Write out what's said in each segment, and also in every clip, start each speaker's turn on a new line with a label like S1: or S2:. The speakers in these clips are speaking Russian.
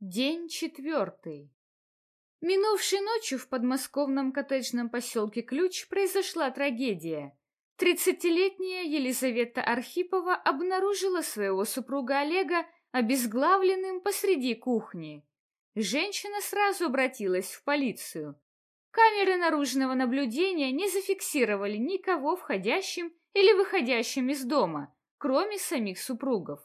S1: День четвертый. Минувшей ночью в подмосковном коттеджном поселке Ключ произошла трагедия. Тридцатилетняя Елизавета Архипова обнаружила своего супруга Олега обезглавленным посреди кухни. Женщина сразу обратилась в полицию. Камеры наружного наблюдения не зафиксировали никого входящим или выходящим из дома, кроме самих супругов.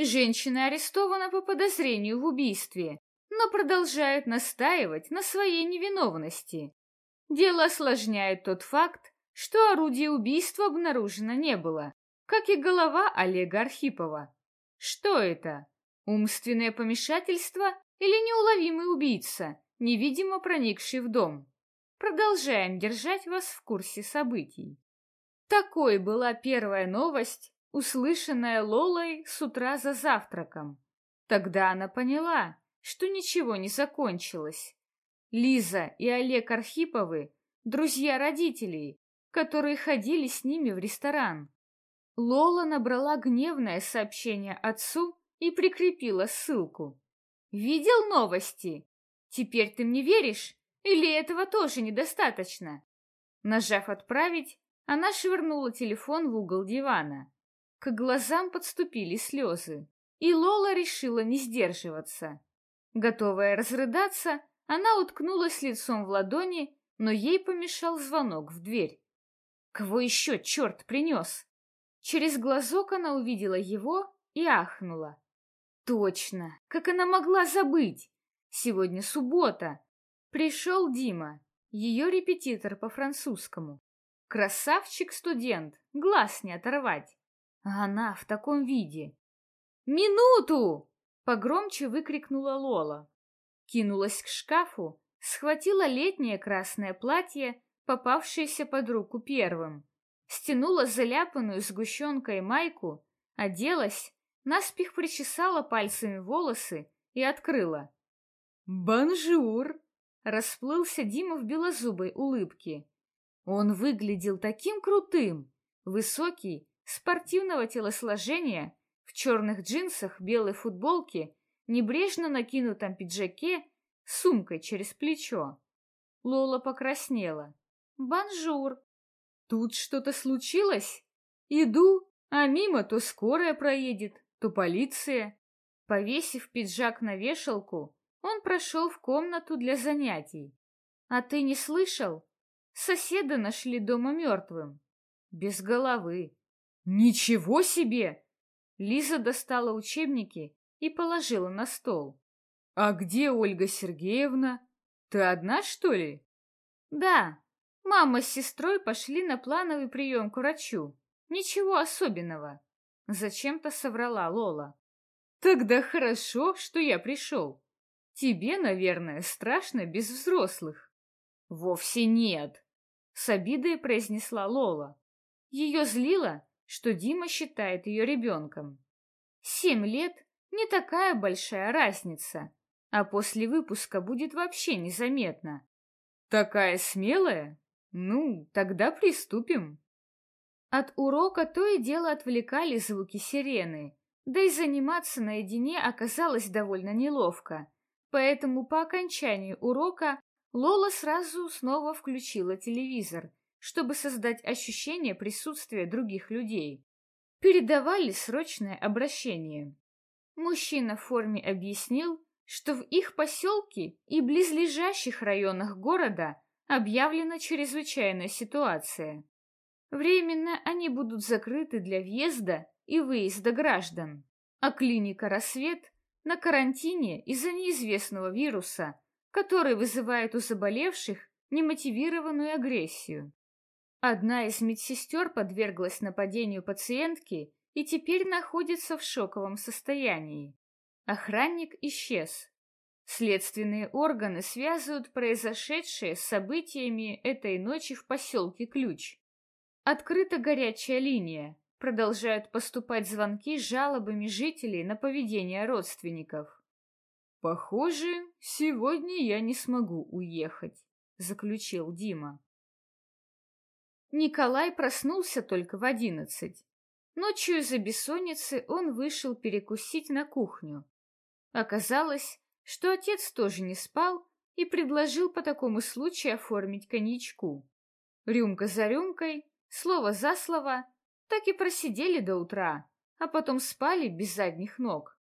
S1: Женщина арестована по подозрению в убийстве, но продолжает настаивать на своей невиновности. Дело осложняет тот факт, что орудия убийства обнаружено не было, как и голова Олега Архипова. Что это? Умственное помешательство или неуловимый убийца, невидимо проникший в дом? Продолжаем держать вас в курсе событий. Такой была первая новость услышанная Лолой с утра за завтраком. Тогда она поняла, что ничего не закончилось. Лиза и Олег Архиповы — друзья родителей, которые ходили с ними в ресторан. Лола набрала гневное сообщение отцу и прикрепила ссылку. «Видел новости? Теперь ты мне веришь? Или этого тоже недостаточно?» Нажав «Отправить», она швырнула телефон в угол дивана. К глазам подступили слезы, и Лола решила не сдерживаться. Готовая разрыдаться, она уткнулась лицом в ладони, но ей помешал звонок в дверь. Кого еще черт принес? Через глазок она увидела его и ахнула. Точно, как она могла забыть? Сегодня суббота. Пришел Дима, ее репетитор по французскому. Красавчик-студент, глаз не оторвать. Она в таком виде. «Минуту!» — погромче выкрикнула Лола. Кинулась к шкафу, схватила летнее красное платье, попавшееся под руку первым, стянула заляпанную сгущенкой майку, оделась, наспех причесала пальцами волосы и открыла. «Bonjour!» — расплылся Дима в белозубой улыбке. Он выглядел таким крутым, высокий, спортивного телосложения, в черных джинсах, белой футболке, небрежно накинутом пиджаке, сумкой через плечо. Лола покраснела. «Bonjour!» «Тут что-то случилось?» «Иду, а мимо то скорая проедет, то полиция». Повесив пиджак на вешалку, он прошел в комнату для занятий. «А ты не слышал? Соседа нашли дома мертвым. Без головы. «Ничего себе!» Лиза достала учебники и положила на стол. «А где Ольга Сергеевна? Ты одна, что ли?» «Да. Мама с сестрой пошли на плановый прием к врачу. Ничего особенного». Зачем-то соврала Лола. «Тогда хорошо, что я пришел. Тебе, наверное, страшно без взрослых». «Вовсе нет», — с обидой произнесла Лола. Ее злило, что Дима считает ее ребенком. Семь лет — не такая большая разница, а после выпуска будет вообще незаметно. Такая смелая? Ну, тогда приступим. От урока то и дело отвлекали звуки сирены, да и заниматься наедине оказалось довольно неловко, поэтому по окончании урока Лола сразу снова включила телевизор чтобы создать ощущение присутствия других людей. Передавали срочное обращение. Мужчина в форме объяснил, что в их поселке и близлежащих районах города объявлена чрезвычайная ситуация. Временно они будут закрыты для въезда и выезда граждан, а клиника «Рассвет» на карантине из-за неизвестного вируса, который вызывает у заболевших немотивированную агрессию. Одна из медсестер подверглась нападению пациентки и теперь находится в шоковом состоянии. Охранник исчез. Следственные органы связывают произошедшее с событиями этой ночи в поселке Ключ. Открыта горячая линия. Продолжают поступать звонки с жалобами жителей на поведение родственников. «Похоже, сегодня я не смогу уехать», — заключил Дима. Николай проснулся только в одиннадцать. Ночью из-за бессонницы он вышел перекусить на кухню. Оказалось, что отец тоже не спал и предложил по такому случаю оформить коньячку. Рюмка за рюмкой, слово за слово, так и просидели до утра, а потом спали без задних ног.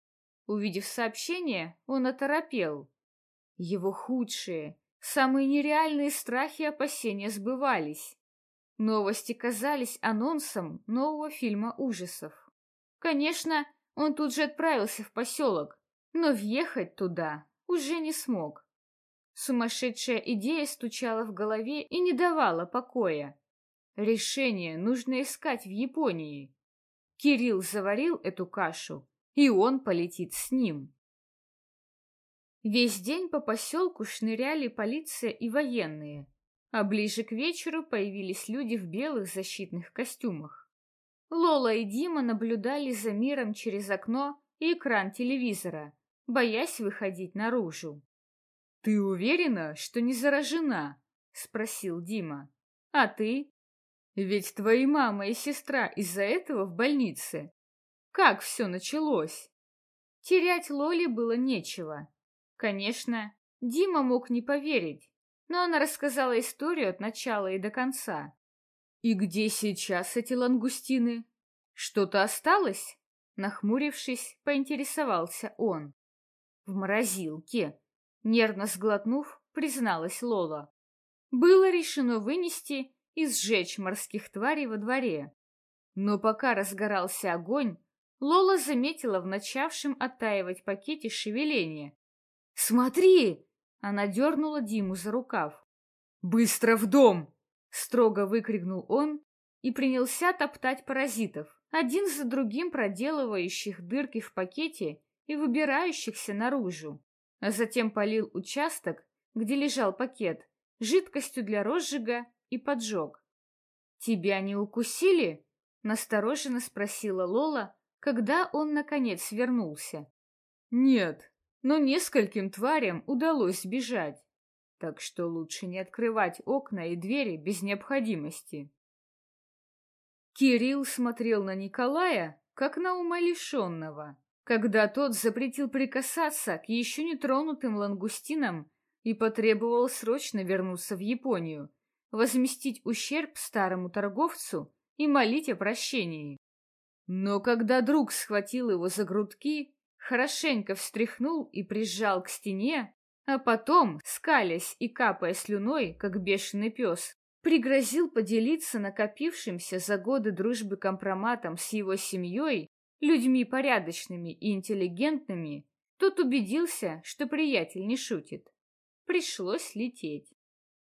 S1: Увидев сообщение, он оторопел. Его худшие, самые нереальные страхи и опасения сбывались. Новости казались анонсом нового фильма ужасов. Конечно, он тут же отправился в поселок, но въехать туда уже не смог. Сумасшедшая идея стучала в голове и не давала покоя. Решение нужно искать в Японии. Кирилл заварил эту кашу, и он полетит с ним. Весь день по поселку шныряли полиция и военные, а ближе к вечеру появились люди в белых защитных костюмах. Лола и Дима наблюдали за миром через окно и экран телевизора, боясь выходить наружу. «Ты уверена, что не заражена?» — спросил Дима. «А ты?» «Ведь твои мама и сестра из-за этого в больнице. Как все началось?» Терять Лоле было нечего. Конечно, Дима мог не поверить, но она рассказала историю от начала и до конца. «И где сейчас эти лангустины? Что-то осталось?» Нахмурившись, поинтересовался он. «В морозилке», Нервно сглотнув, призналась Лола. Было решено вынести и сжечь морских тварей во дворе. Но пока разгорался огонь, Лола заметила в начавшем оттаивать пакете шевеление. «Смотри!» — она дернула Диму за рукав. «Быстро в дом!» — строго выкрикнул он и принялся топтать паразитов, один за другим проделывающих дырки в пакете и выбирающихся наружу а затем полил участок, где лежал пакет, жидкостью для розжига и поджег. «Тебя не укусили?» — настороженно спросила Лола, когда он, наконец, вернулся. «Нет, но нескольким тварям удалось сбежать, так что лучше не открывать окна и двери без необходимости». Кирилл смотрел на Николая, как на умалишенного когда тот запретил прикасаться к еще не тронутым лангустинам и потребовал срочно вернуться в Японию, возместить ущерб старому торговцу и молить о прощении. Но когда друг схватил его за грудки, хорошенько встряхнул и прижал к стене, а потом, скалясь и капая слюной, как бешеный пес, пригрозил поделиться накопившимся за годы дружбы компроматом с его семьей людьми порядочными и интеллигентными, тот убедился, что приятель не шутит. Пришлось лететь.